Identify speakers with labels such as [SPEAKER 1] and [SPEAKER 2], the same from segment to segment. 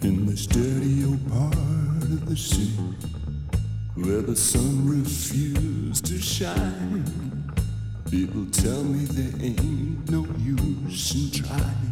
[SPEAKER 1] In the dirty part of the sea, where the sun refused to shine, people tell me there ain't no use in trying.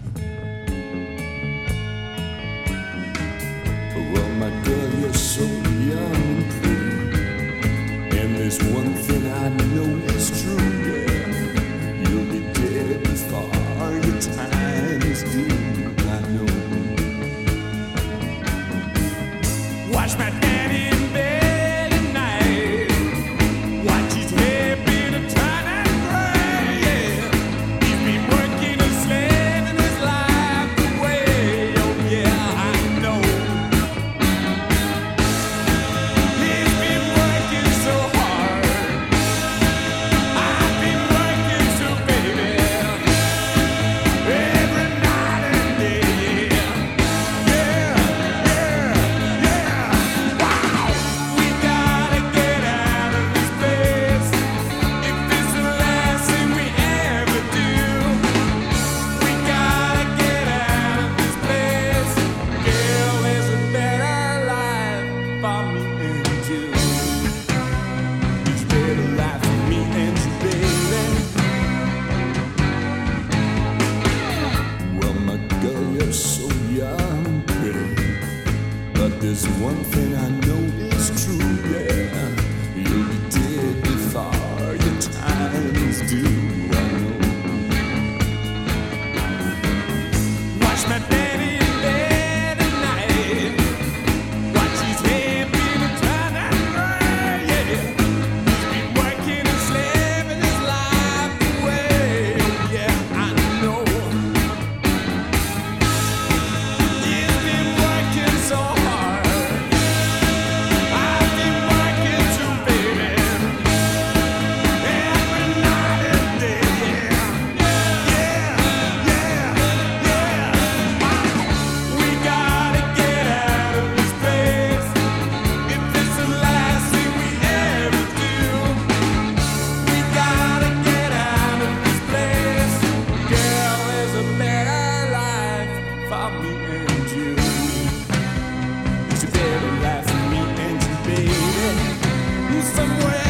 [SPEAKER 1] so young, pretty. But there's one thing I know. somewhere.